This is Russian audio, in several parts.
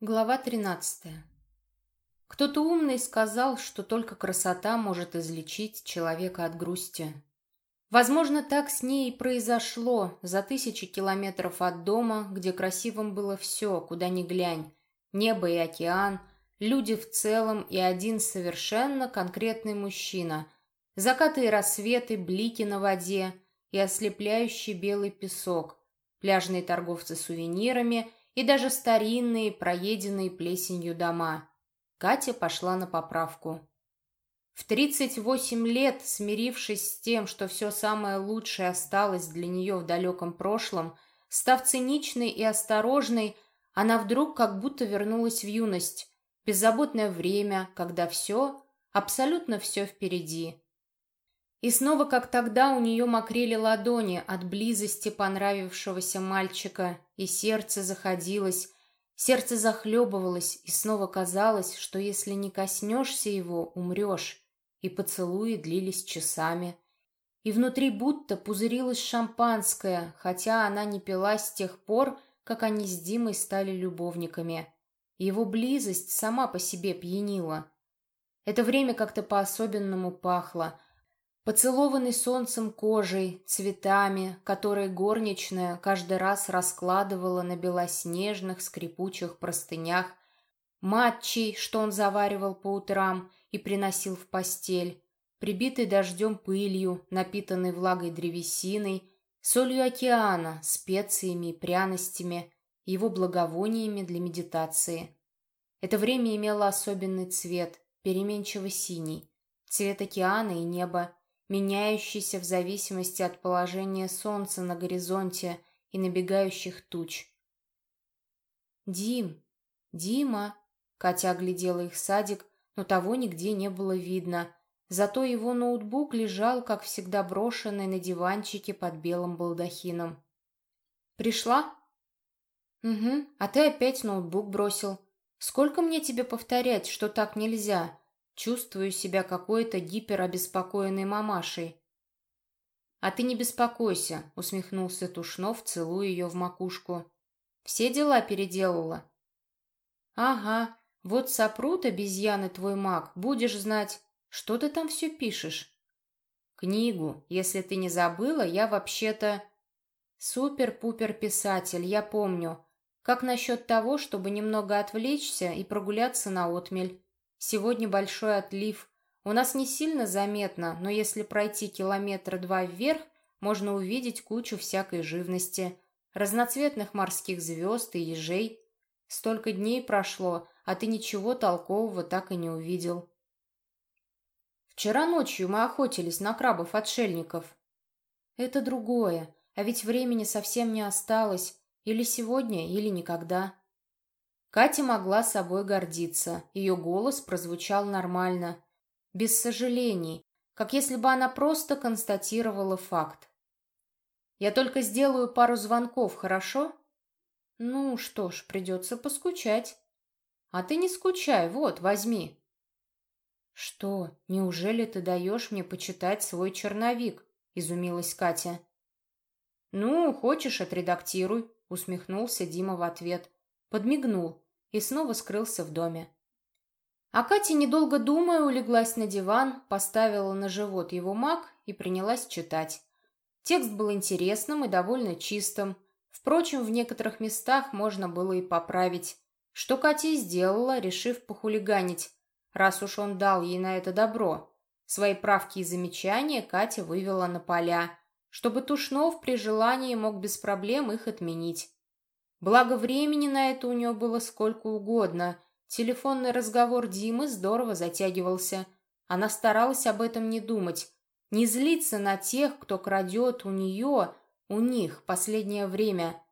Глава 13. Кто-то умный сказал, что только красота может излечить человека от грусти. Возможно, так с ней и произошло за тысячи километров от дома, где красивым было все, куда ни глянь. Небо и океан, люди в целом и один совершенно конкретный мужчина. Закаты и рассветы, блики на воде и ослепляющий белый песок. Пляжные торговцы сувенирами – и даже старинные, проеденные плесенью дома. Катя пошла на поправку. В 38 лет, смирившись с тем, что все самое лучшее осталось для нее в далеком прошлом, став циничной и осторожной, она вдруг как будто вернулась в юность, беззаботное время, когда все, абсолютно все впереди. И снова, как тогда, у нее мокрели ладони от близости понравившегося мальчика, и сердце заходилось, сердце захлебывалось, и снова казалось, что если не коснешься его, умрешь. И поцелуи длились часами. И внутри будто пузырилось шампанское, хотя она не пила с тех пор, как они с Димой стали любовниками. Его близость сама по себе пьянила. Это время как-то по-особенному пахло — поцелованный солнцем кожей, цветами, которые горничная каждый раз раскладывала на белоснежных скрипучих простынях, матчей, что он заваривал по утрам и приносил в постель, прибитый дождем пылью, напитанной влагой древесиной, солью океана, специями и пряностями, его благовониями для медитации. Это время имело особенный цвет, переменчиво синий, цвет океана и неба, меняющийся в зависимости от положения солнца на горизонте и набегающих туч. «Дим! Дима!» Катя оглядела их садик, но того нигде не было видно. Зато его ноутбук лежал, как всегда, брошенный на диванчике под белым балдахином. «Пришла?» «Угу, а ты опять ноутбук бросил. Сколько мне тебе повторять, что так нельзя? Чувствую себя какой-то гиперобеспокоенной мамашей. «А ты не беспокойся», — усмехнулся Тушнов, целуя ее в макушку. «Все дела переделала?» «Ага, вот сопрут обезьяны твой маг, будешь знать. Что ты там все пишешь?» «Книгу. Если ты не забыла, я вообще-то...» «Супер-пупер писатель, я помню. Как насчет того, чтобы немного отвлечься и прогуляться на отмель?» Сегодня большой отлив. У нас не сильно заметно, но если пройти километра два вверх, можно увидеть кучу всякой живности, разноцветных морских звезд и ежей. Столько дней прошло, а ты ничего толкового так и не увидел. Вчера ночью мы охотились на крабов-отшельников. Это другое, а ведь времени совсем не осталось. Или сегодня, или никогда. Катя могла собой гордиться. Ее голос прозвучал нормально, без сожалений, как если бы она просто констатировала факт. «Я только сделаю пару звонков, хорошо?» «Ну что ж, придется поскучать». «А ты не скучай, вот, возьми». «Что, неужели ты даешь мне почитать свой черновик?» — изумилась Катя. «Ну, хочешь, отредактируй», — усмехнулся Дима в ответ подмигнул и снова скрылся в доме. А Катя, недолго думая, улеглась на диван, поставила на живот его маг и принялась читать. Текст был интересным и довольно чистым. Впрочем, в некоторых местах можно было и поправить. Что Катя и сделала, решив похулиганить, раз уж он дал ей на это добро. Свои правки и замечания Катя вывела на поля, чтобы Тушнов при желании мог без проблем их отменить. Благо времени на это у нее было сколько угодно. Телефонный разговор Димы здорово затягивался. Она старалась об этом не думать, не злиться на тех, кто крадет у нее, у них последнее время,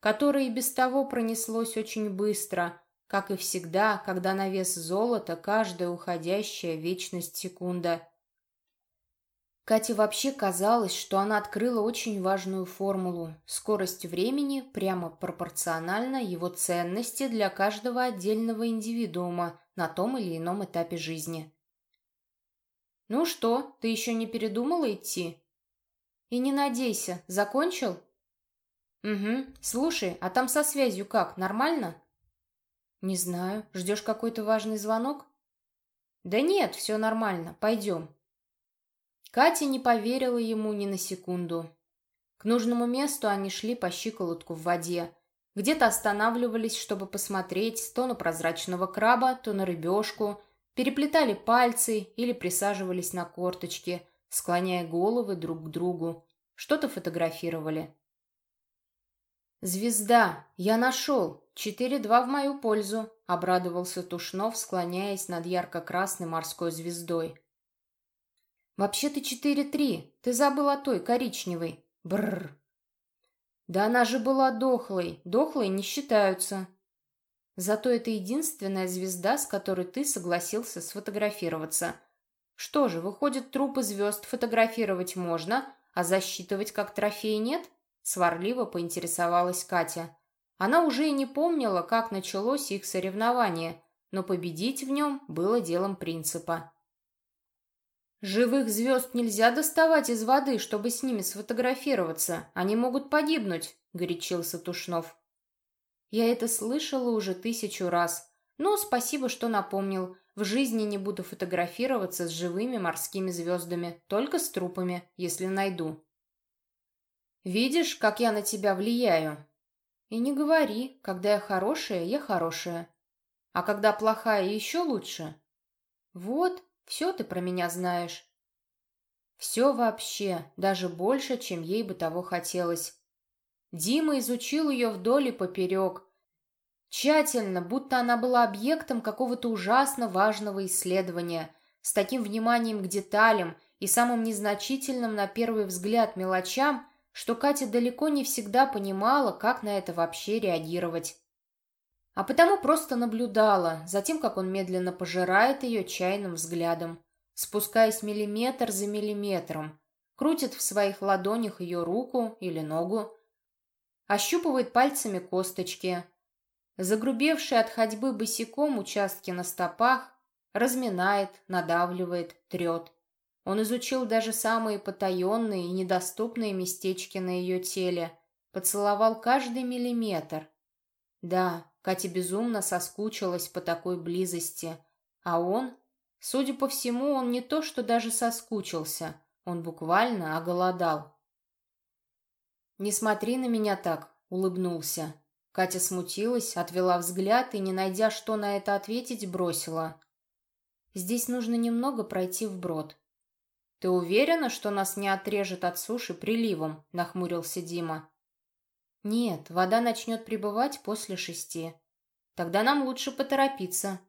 которое и без того пронеслось очень быстро, как и всегда, когда на вес золота каждая уходящая вечность секунда. Кате вообще казалось, что она открыла очень важную формулу. Скорость времени прямо пропорциональна его ценности для каждого отдельного индивидуума на том или ином этапе жизни. «Ну что, ты еще не передумала идти?» «И не надейся, закончил?» «Угу. Слушай, а там со связью как, нормально?» «Не знаю. Ждешь какой-то важный звонок?» «Да нет, все нормально. Пойдем». Катя не поверила ему ни на секунду. К нужному месту они шли по щиколотку в воде. Где-то останавливались, чтобы посмотреть то на прозрачного краба, то на рыбешку, переплетали пальцы или присаживались на корточки, склоняя головы друг к другу. Что-то фотографировали. «Звезда! Я нашел! Четыре-два в мою пользу!» — обрадовался Тушнов, склоняясь над ярко-красной морской звездой. «Вообще-то четыре-три. Ты забыл о той, коричневой. Бррр!» «Да она же была дохлой. Дохлые не считаются». «Зато это единственная звезда, с которой ты согласился сфотографироваться. Что же, выходит, трупы звезд фотографировать можно, а засчитывать как трофей нет?» Сварливо поинтересовалась Катя. Она уже и не помнила, как началось их соревнование, но победить в нем было делом принципа. «Живых звезд нельзя доставать из воды, чтобы с ними сфотографироваться. Они могут погибнуть», — горячился Тушнов. «Я это слышала уже тысячу раз. Но спасибо, что напомнил. В жизни не буду фотографироваться с живыми морскими звездами, только с трупами, если найду». Видишь, как я на тебя влияю? И не говори, когда я хорошая, я хорошая. А когда плохая, еще лучше. Вот, все ты про меня знаешь. Все вообще, даже больше, чем ей бы того хотелось. Дима изучил ее вдоль и поперек. Тщательно, будто она была объектом какого-то ужасно важного исследования, с таким вниманием к деталям и самым незначительным на первый взгляд мелочам, что Катя далеко не всегда понимала, как на это вообще реагировать. А потому просто наблюдала за тем, как он медленно пожирает ее чайным взглядом, спускаясь миллиметр за миллиметром, крутит в своих ладонях ее руку или ногу, ощупывает пальцами косточки, загрубевшие от ходьбы босиком участки на стопах, разминает, надавливает, трет. Он изучил даже самые потаенные и недоступные местечки на ее теле, поцеловал каждый миллиметр. Да, Катя безумно соскучилась по такой близости, а он, судя по всему, он не то что даже соскучился, он буквально оголодал. «Не смотри на меня так», — улыбнулся. Катя смутилась, отвела взгляд и, не найдя, что на это ответить, бросила. «Здесь нужно немного пройти вброд. «Ты уверена, что нас не отрежет от суши приливом?» — нахмурился Дима. «Нет, вода начнет прибывать после шести. Тогда нам лучше поторопиться».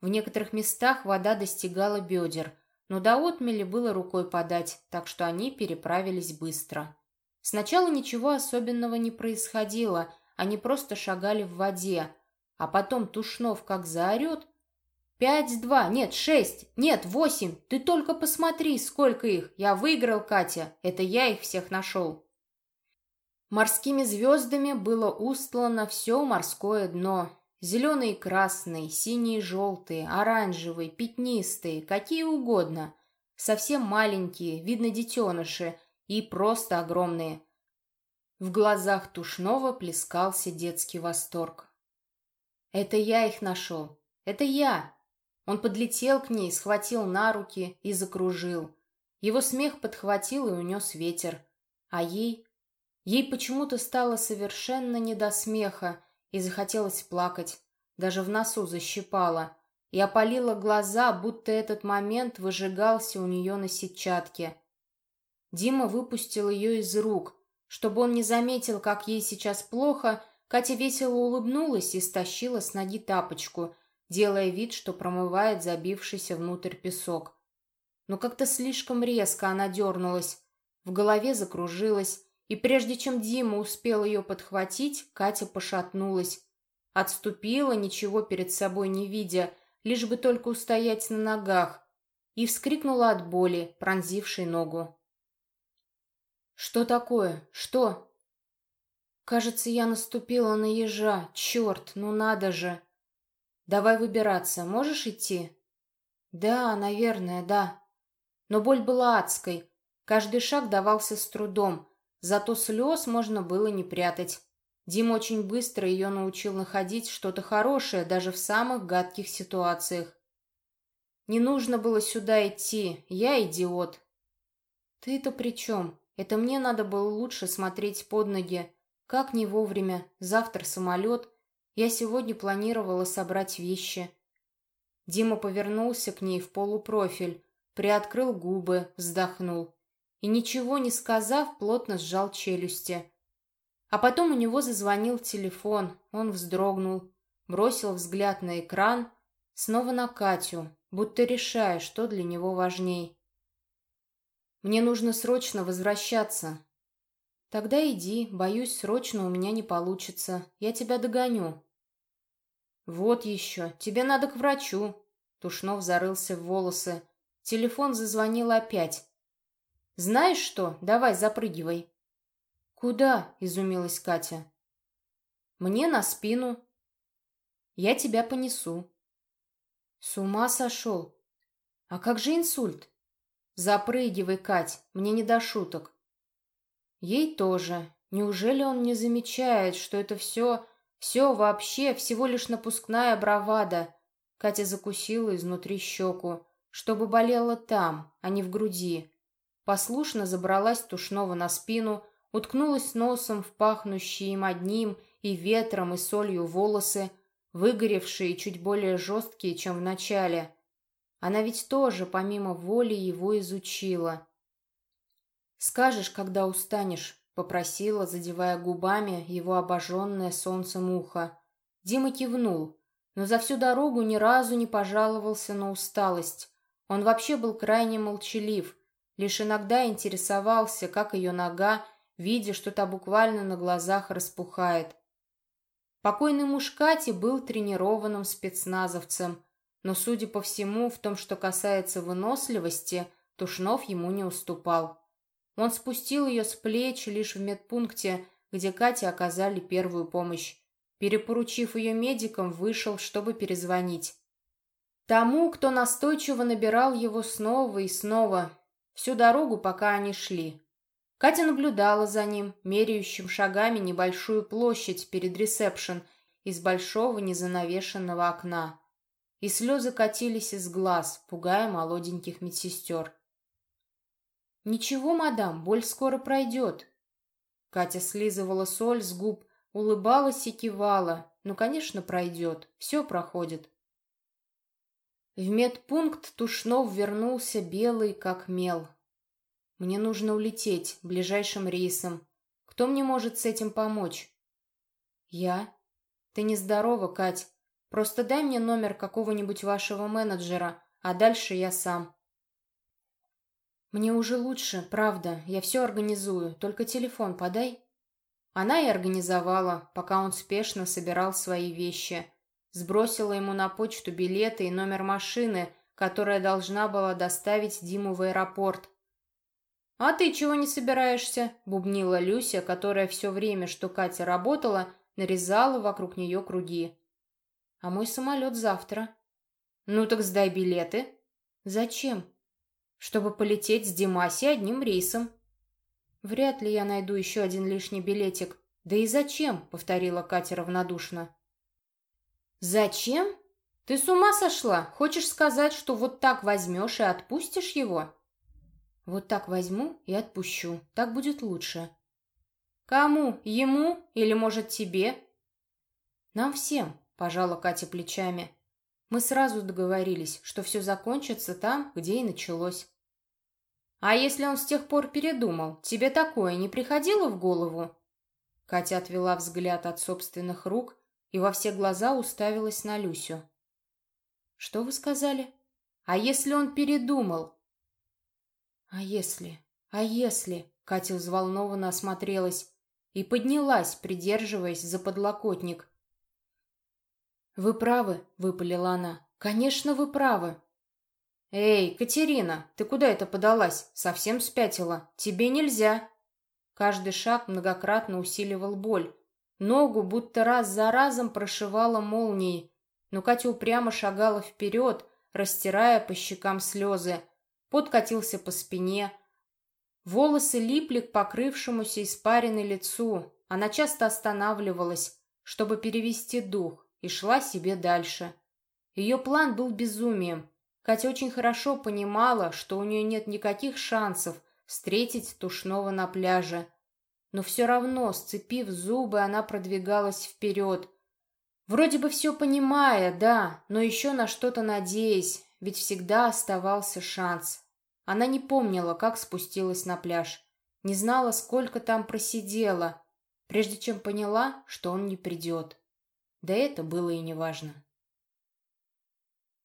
В некоторых местах вода достигала бедер, но до отмели было рукой подать, так что они переправились быстро. Сначала ничего особенного не происходило, они просто шагали в воде, а потом Тушнов как заорет — «Пять, два, нет, шесть, нет, восемь. Ты только посмотри, сколько их. Я выиграл, Катя. Это я их всех нашел». Морскими звездами было устлано все морское дно. Зеленые и красные, синие и желтые, оранжевые, пятнистые, какие угодно. Совсем маленькие, видно детеныши, и просто огромные. В глазах Тушного плескался детский восторг. «Это я их нашел. Это я. Он подлетел к ней, схватил на руки и закружил. Его смех подхватил и унес ветер. А ей? Ей почему-то стало совершенно не до смеха и захотелось плакать. Даже в носу защипала. И опалила глаза, будто этот момент выжигался у нее на сетчатке. Дима выпустил ее из рук. Чтобы он не заметил, как ей сейчас плохо, Катя весело улыбнулась и стащила с ноги тапочку — делая вид, что промывает забившийся внутрь песок. Но как-то слишком резко она дернулась, в голове закружилась, и прежде чем Дима успел ее подхватить, Катя пошатнулась. Отступила, ничего перед собой не видя, лишь бы только устоять на ногах, и вскрикнула от боли, пронзившей ногу. «Что такое? Что?» «Кажется, я наступила на ежа. Черт, ну надо же!» «Давай выбираться. Можешь идти?» «Да, наверное, да». Но боль была адской. Каждый шаг давался с трудом, зато слез можно было не прятать. Дим очень быстро ее научил находить что-то хорошее даже в самых гадких ситуациях. Не нужно было сюда идти, я идиот. Ты-то при чем? Это мне надо было лучше смотреть под ноги. Как не вовремя, завтра самолет. Я сегодня планировала собрать вещи. Дима повернулся к ней в полупрофиль, приоткрыл губы, вздохнул. И ничего не сказав, плотно сжал челюсти. А потом у него зазвонил телефон, он вздрогнул, бросил взгляд на экран, снова на Катю, будто решая, что для него важней. «Мне нужно срочно возвращаться». «Тогда иди, боюсь, срочно у меня не получится. Я тебя догоню». «Вот еще, тебе надо к врачу». Тушнов зарылся в волосы. Телефон зазвонил опять. «Знаешь что? Давай, запрыгивай». «Куда?» — изумилась Катя. «Мне на спину». «Я тебя понесу». «С ума сошел? А как же инсульт?» «Запрыгивай, Кать, мне не до шуток». Ей тоже. Неужели он не замечает, что это все, все вообще, всего лишь напускная бравада? Катя закусила изнутри щеку, чтобы болело там, а не в груди. Послушно забралась Тушнова на спину, уткнулась носом в пахнущие им одним и ветром, и солью волосы, выгоревшие чуть более жесткие, чем в начале. Она ведь тоже, помимо воли, его изучила. «Скажешь, когда устанешь», — попросила, задевая губами его обожженное солнцем ухо. Дима кивнул, но за всю дорогу ни разу не пожаловался на усталость. Он вообще был крайне молчалив, лишь иногда интересовался, как ее нога видя, что та буквально на глазах распухает. Покойный муж Кати был тренированным спецназовцем, но, судя по всему, в том, что касается выносливости, Тушнов ему не уступал. Он спустил ее с плеч лишь в медпункте, где Кате оказали первую помощь. Перепоручив ее медикам, вышел, чтобы перезвонить. Тому, кто настойчиво набирал его снова и снова, всю дорогу, пока они шли. Катя наблюдала за ним, меряющим шагами небольшую площадь перед ресепшн из большого незанавешенного окна. И слезы катились из глаз, пугая молоденьких медсестер. «Ничего, мадам, боль скоро пройдет». Катя слизывала соль с губ, улыбалась и кивала. «Ну, конечно, пройдет. Все проходит». В медпункт Тушнов вернулся белый, как мел. Мне нужно улететь ближайшим рейсом. Кто мне может с этим помочь? Я? Ты нездорова, Кать. Просто дай мне номер какого-нибудь вашего менеджера, а дальше я сам. Мне уже лучше, правда. Я все организую. Только телефон подай. Она и организовала, пока он спешно собирал свои вещи. Сбросила ему на почту билеты и номер машины, которая должна была доставить Диму в аэропорт. «А ты чего не собираешься?» — бубнила Люся, которая все время, что Катя работала, нарезала вокруг нее круги. «А мой самолет завтра». «Ну так сдай билеты». «Зачем?» «Чтобы полететь с Димаси одним рейсом». «Вряд ли я найду еще один лишний билетик. Да и зачем?» — повторила Катя равнодушно. «Зачем? Ты с ума сошла? Хочешь сказать, что вот так возьмешь и отпустишь его?» Вот так возьму и отпущу. Так будет лучше. Кому? Ему? Или, может, тебе? Нам всем, пожала Катя плечами. Мы сразу договорились, что все закончится там, где и началось. А если он с тех пор передумал, тебе такое не приходило в голову? Катя отвела взгляд от собственных рук и во все глаза уставилась на Люсю. «Что вы сказали? А если он передумал? «А если? А если?» Катя взволнованно осмотрелась и поднялась, придерживаясь за подлокотник. «Вы правы», — выпалила она. «Конечно, вы правы». «Эй, Катерина, ты куда это подалась? Совсем спятила. Тебе нельзя». Каждый шаг многократно усиливал боль. Ногу будто раз за разом прошивала молнией. Но Катя упрямо шагала вперед, растирая по щекам слезы, Пот катился по спине. Волосы липли к покрывшемуся испаренной лицу. Она часто останавливалась, чтобы перевести дух, и шла себе дальше. Ее план был безумием. Катя очень хорошо понимала, что у нее нет никаких шансов встретить Тушного на пляже. Но все равно, сцепив зубы, она продвигалась вперед. Вроде бы все понимая, да, но еще на что-то надеясь, ведь всегда оставался шанс. Она не помнила, как спустилась на пляж. Не знала, сколько там просидела, прежде чем поняла, что он не придет. Да это было и неважно.